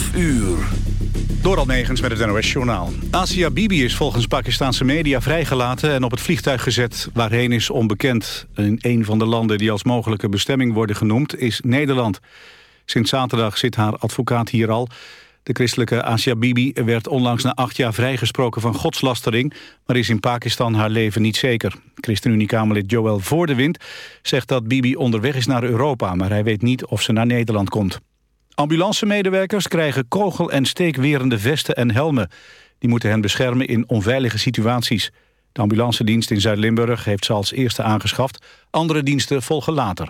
12 uur. Door negens met het NOS-journaal. Asia Bibi is volgens Pakistanse media vrijgelaten... en op het vliegtuig gezet waarheen is onbekend. In een van de landen die als mogelijke bestemming worden genoemd... is Nederland. Sinds zaterdag zit haar advocaat hier al. De christelijke Asia Bibi werd onlangs na acht jaar vrijgesproken van godslastering... maar is in Pakistan haar leven niet zeker. ChristenUnie-Kamerlid Joël Voordewind zegt dat Bibi onderweg is naar Europa... maar hij weet niet of ze naar Nederland komt. Ambulancemedewerkers krijgen kogel- en steekwerende vesten en helmen. Die moeten hen beschermen in onveilige situaties. De ambulancedienst in Zuid-Limburg heeft ze als eerste aangeschaft. Andere diensten volgen later.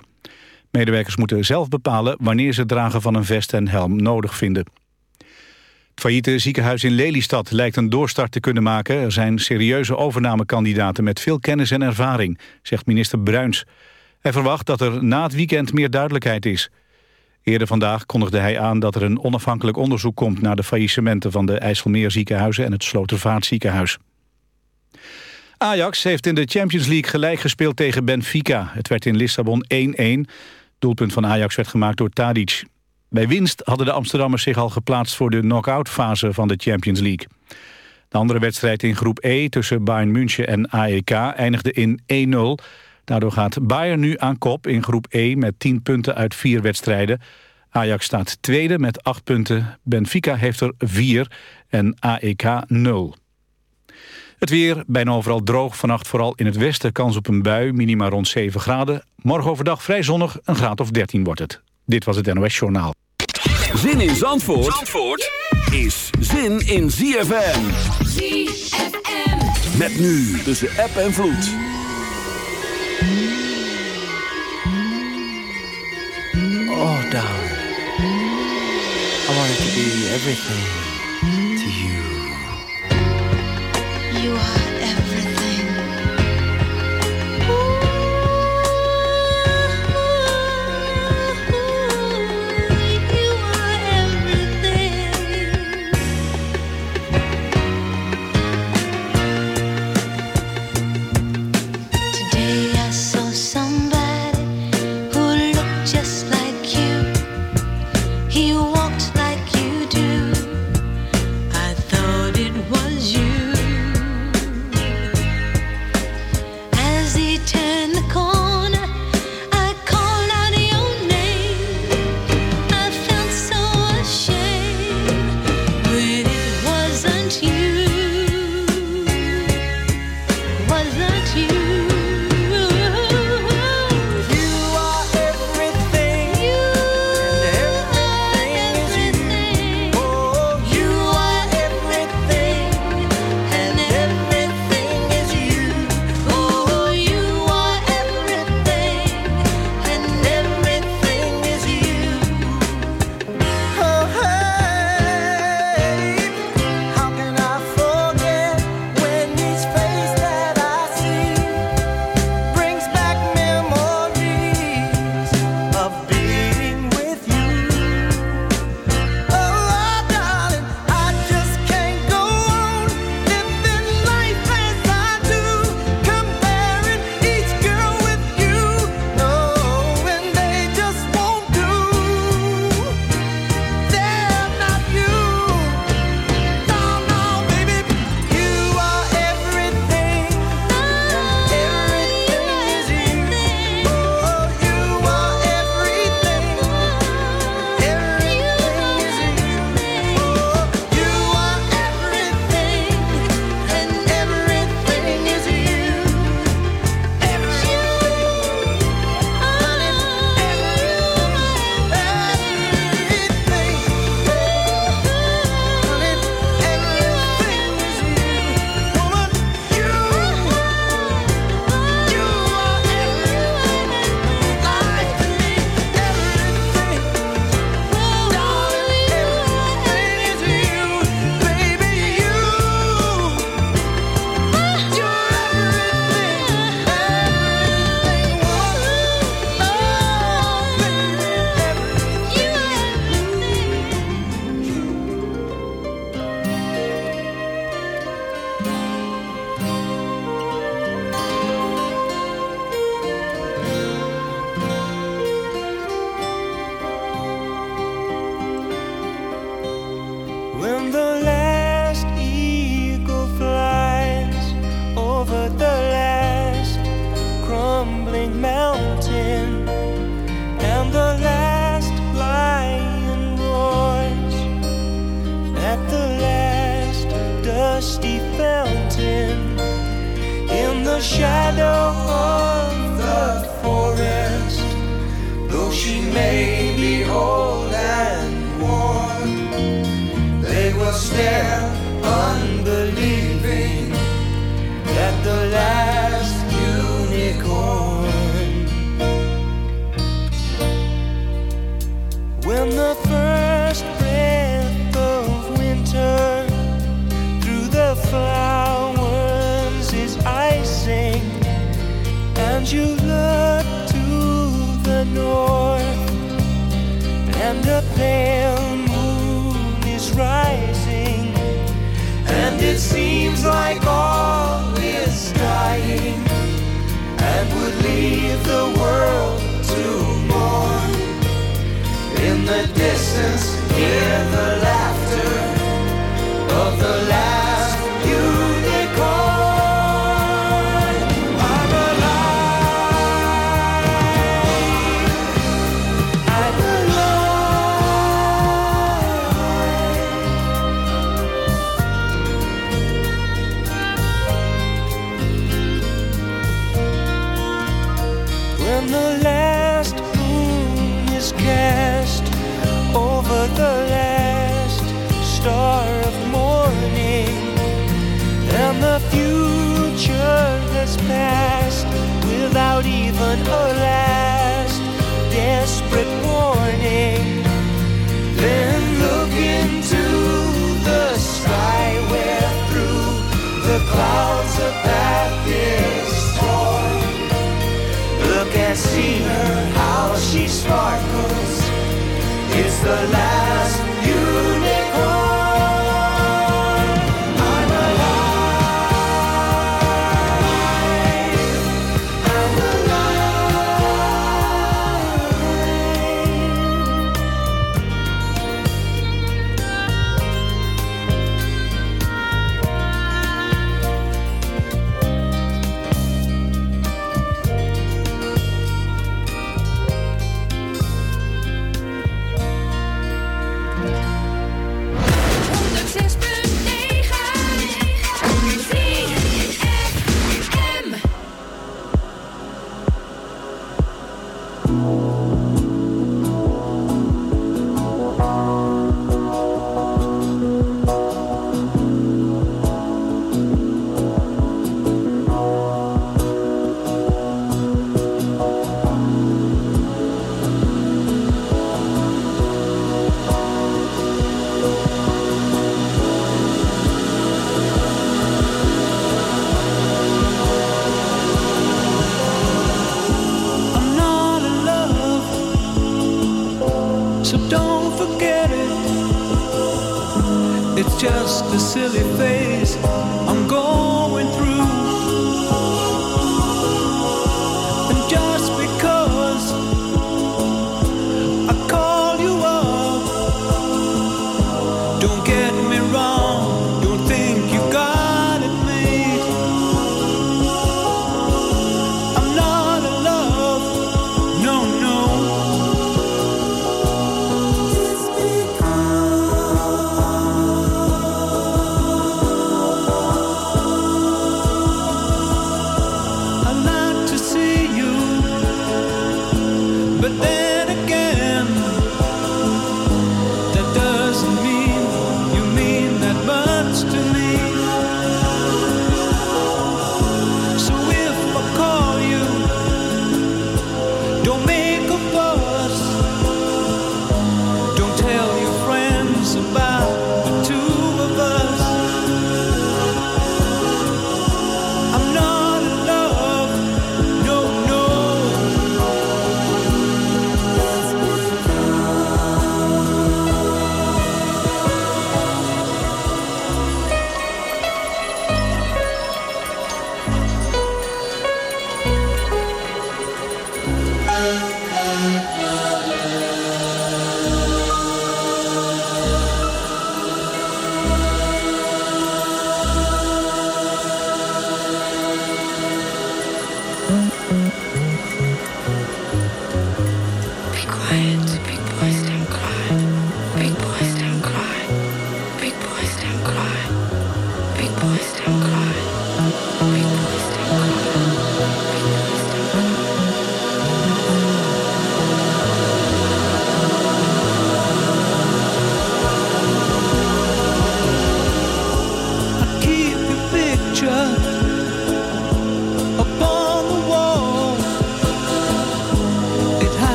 Medewerkers moeten zelf bepalen wanneer ze het dragen van een vest en helm nodig vinden. Het failliete ziekenhuis in Lelystad lijkt een doorstart te kunnen maken. Er zijn serieuze overnamekandidaten met veel kennis en ervaring, zegt minister Bruins. Hij verwacht dat er na het weekend meer duidelijkheid is. Eerder vandaag kondigde hij aan dat er een onafhankelijk onderzoek komt... naar de faillissementen van de IJsselmeerziekenhuizen en het Slotervaartziekenhuis. Ajax heeft in de Champions League gelijk gespeeld tegen Benfica. Het werd in Lissabon 1-1. Doelpunt van Ajax werd gemaakt door Tadic. Bij winst hadden de Amsterdammers zich al geplaatst... voor de knock-out fase van de Champions League. De andere wedstrijd in groep E tussen Bayern München en AEK eindigde in 1-0... Daardoor gaat Bayern nu aan kop in groep E met 10 punten uit vier wedstrijden. Ajax staat tweede met 8 punten. Benfica heeft er 4 en AEK 0. Het weer, bijna overal droog. Vannacht vooral in het westen kans op een bui, minima rond 7 graden. Morgen overdag vrij zonnig, een graad of 13 wordt het. Dit was het NOS Journaal. Zin in Zandvoort, Zandvoort is zin in ZFM. ZFM. Met nu tussen app en vloed. Oh, darling. I wanted to be everything to you. You silly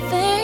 everything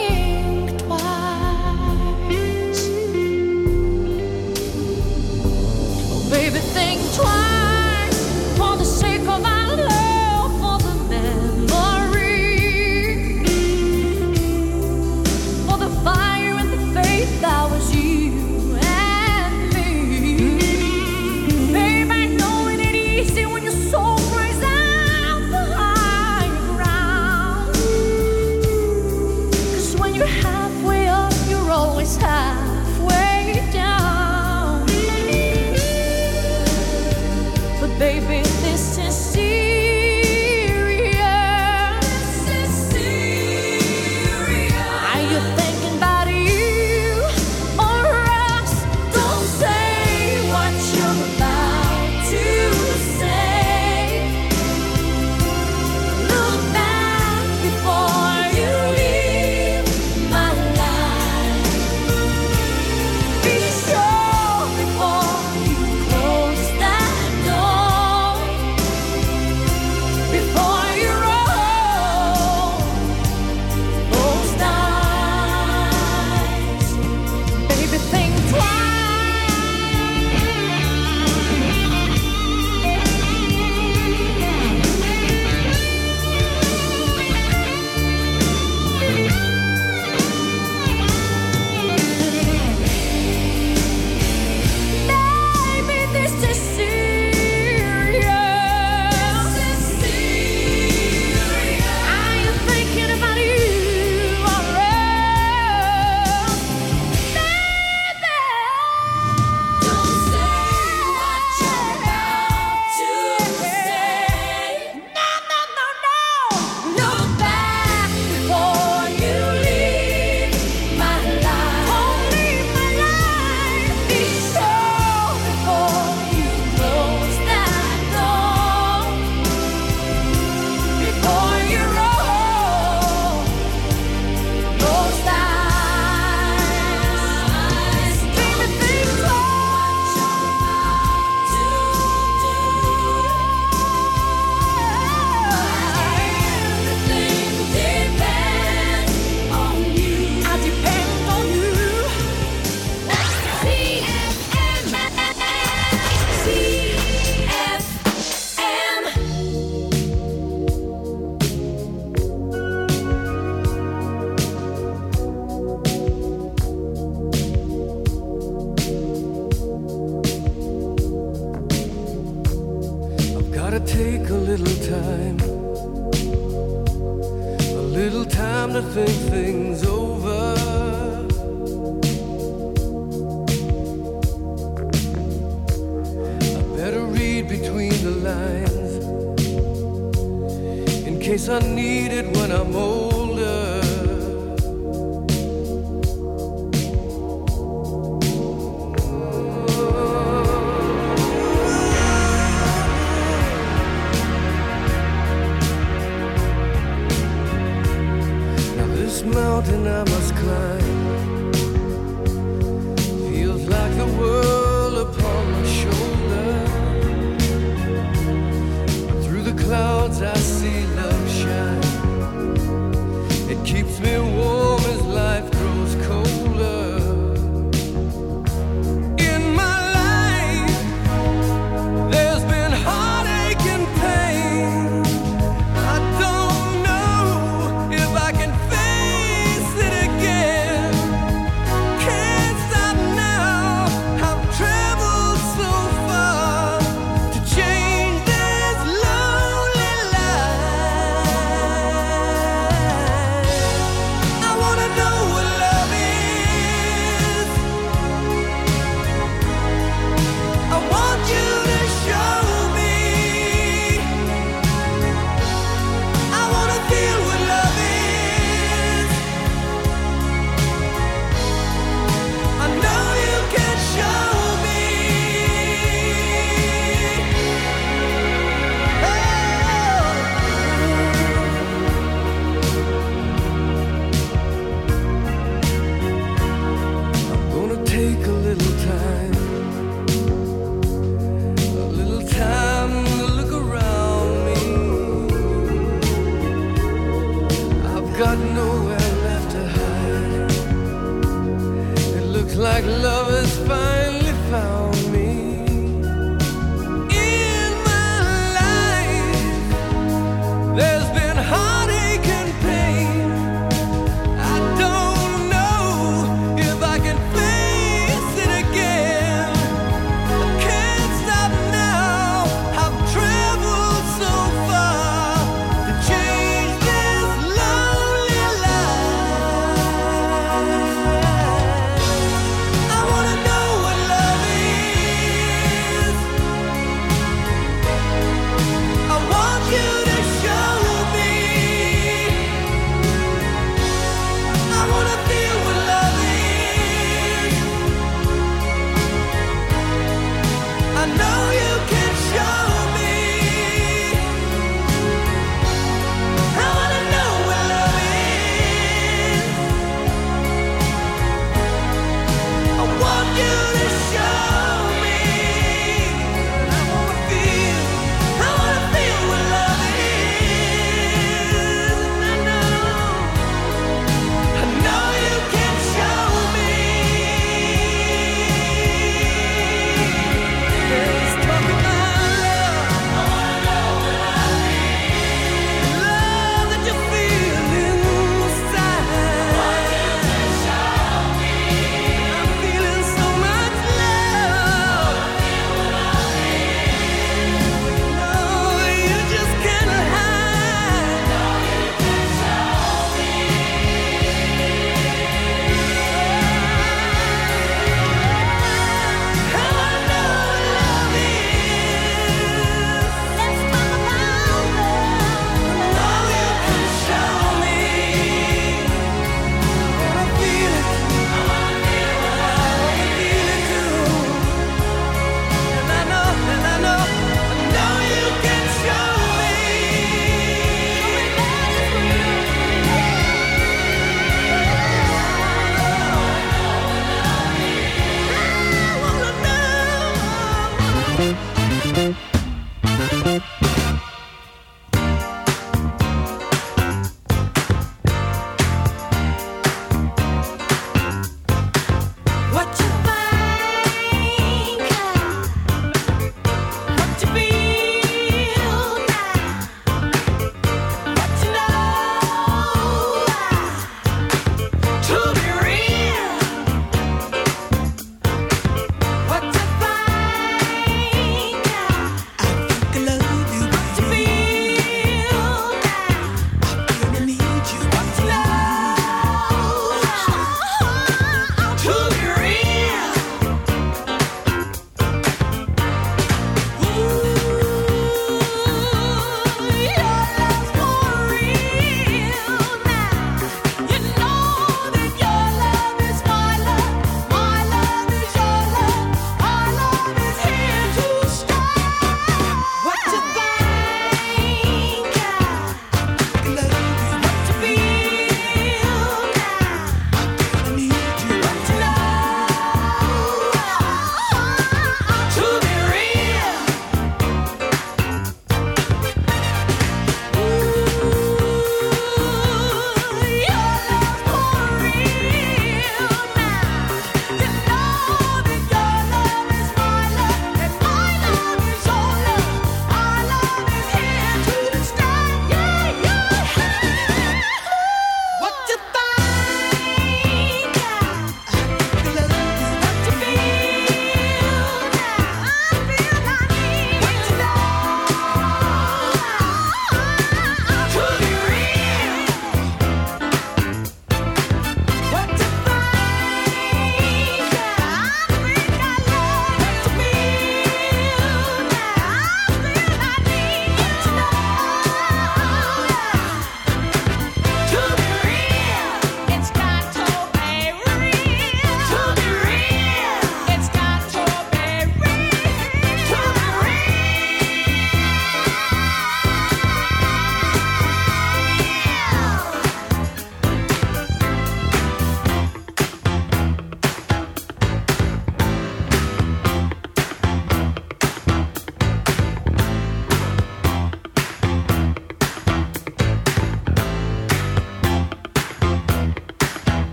Oh.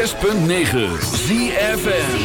106.9 ZFM.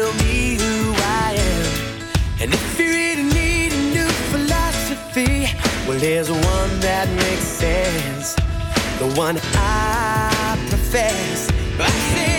Tell me who I am. And if you really need a new philosophy, well, there's one that makes sense. The one I profess. I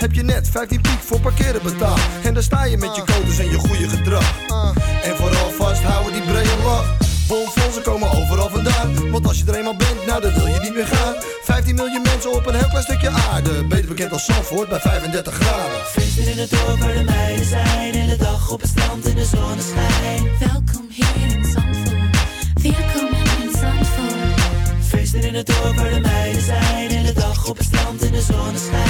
Heb je net 15 piek voor parkeren betaald. En daar sta je met je codes en je goede gedrag. En vooral vasthouden die brede lach. Bomfondsen komen overal vandaan. Want als je er eenmaal bent, nou dan wil je niet meer gaan 15 miljoen mensen op een heel klein stukje aarde Beter bekend als Zandvoort bij 35 graden Feesten in het dorp waar de meiden zijn In de dag op het strand in de zonneschijn Welkom hier in Zandvoort. Welkom in Zandvoort. Feesten in het dorp waar de meiden zijn In de dag op het strand in de zonneschijn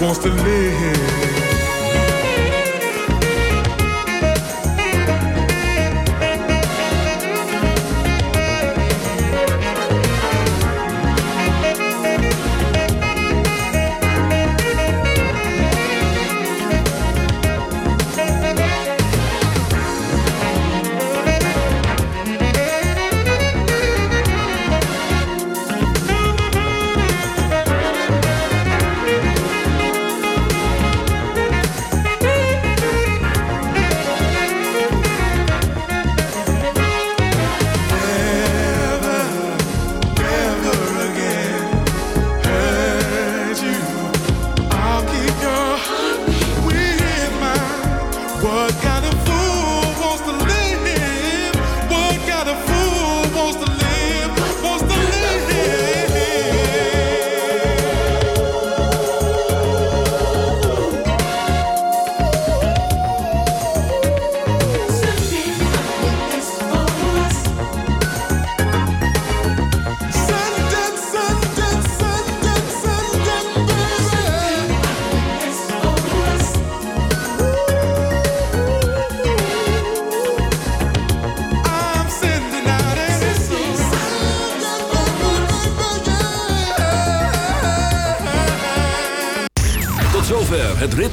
wants to live?